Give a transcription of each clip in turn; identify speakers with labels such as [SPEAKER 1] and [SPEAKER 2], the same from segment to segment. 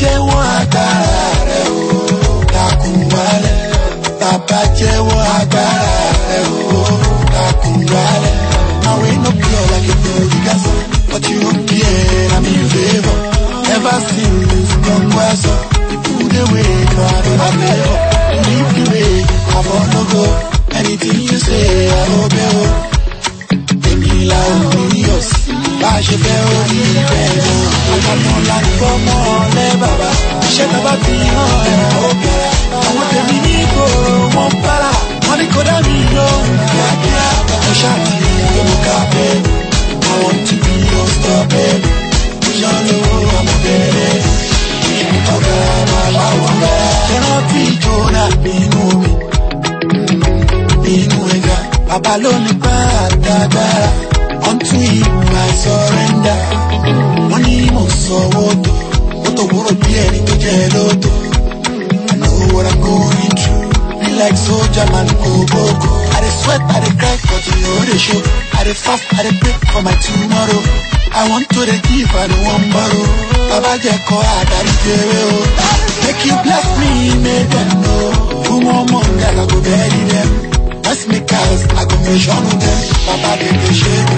[SPEAKER 1] jẹ́wọ́ agbára rẹ o dákun wálẹ̀ bàbá jẹ́wọ́ agbára o dákun Now we no pure like a prodigal son, but you care, I'm in favor. Never seen this conquest, people dey wait, I don't have favor. Leave the way, I for go, anything you say, I obey. Èmi la ò ní yọ̀ sí, bá a ṣe I am a be your star bẹ́ẹ̀ unto him I surrender. wọ́n ní mo sọ owó tó ó tó wúrò bí ẹni tó jẹ́ lóto. I know what I'm going through. Be like soldier man go go go. I dey sweat, I dey cry for the no dey show. I dey fast, I dey break for my tomorrow. I want to the deep, I don't want borrow. Baba jẹ́ kọ́ àdárí it o. Make you bless me, make them know. Who more money, I go bury them. Let's make us, I go measure them. Baba dey dey shake.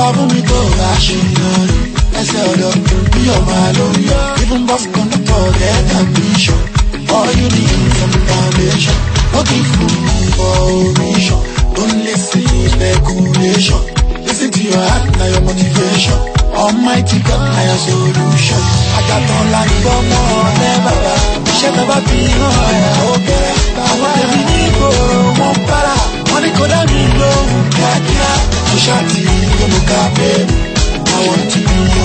[SPEAKER 1] ọdún mi kò àṣeyọrí ẹsẹ̀ ọ̀dọ́ yíyọ̀ máa ló ń yọ. even bus conductor get ambition all you need is some foundation no give for omission don't listen to speculation listen to your heart na your motivation almighty God na your solution. àgàtàn là ń gbọ́ mọ́ ọ̀rẹ́ bàbá iṣẹ́ bàbá bí iná ẹ̀ ó bẹ̀rẹ̀.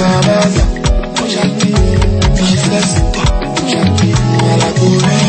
[SPEAKER 1] Cabaza, Ojanti, Tifles, Ojanti, Alagore.